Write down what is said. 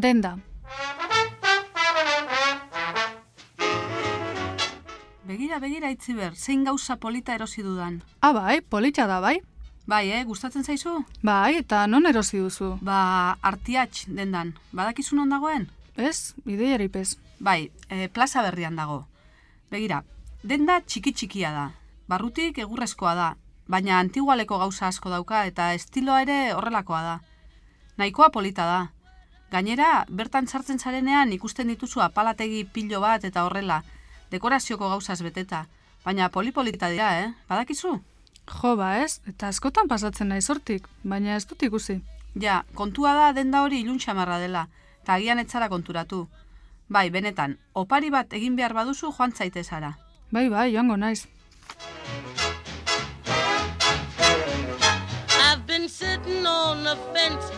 Denda. Begira, begira itziber, zein gauza polita erosi dudan. Ah, bai, politxa da, bai? Bai, eh, gustatzen zaizu? Bai, eta non erosi duzu? Ba, artiatx dendan. Badakizu non dagoen? Ez, ideiari pez. Bai, e, plaza berrian dago. Begira, denda txiki txikia da. Barrutik egurrezkoa da, baina antigualeko gauza asko dauka eta estiloa ere horrelakoa da. Nahikoa polita da. Gainera, bertan sartzen zarenean ikusten dituzu apalategi pilo bat eta horrela, dekorazioko gauzaz beteta. Baina polipolita dira, eh? Badakizu? Jo, ba ez, eta askotan pasatzen nahi sortik, baina ez dut ikusi. Ja, kontua da denda hori ilun xamarra dela, eta agian etzara konturatu. Bai, benetan, opari bat egin behar baduzu joan zaitezara. Bai, bai, joango naiz. I've been sitting on the fence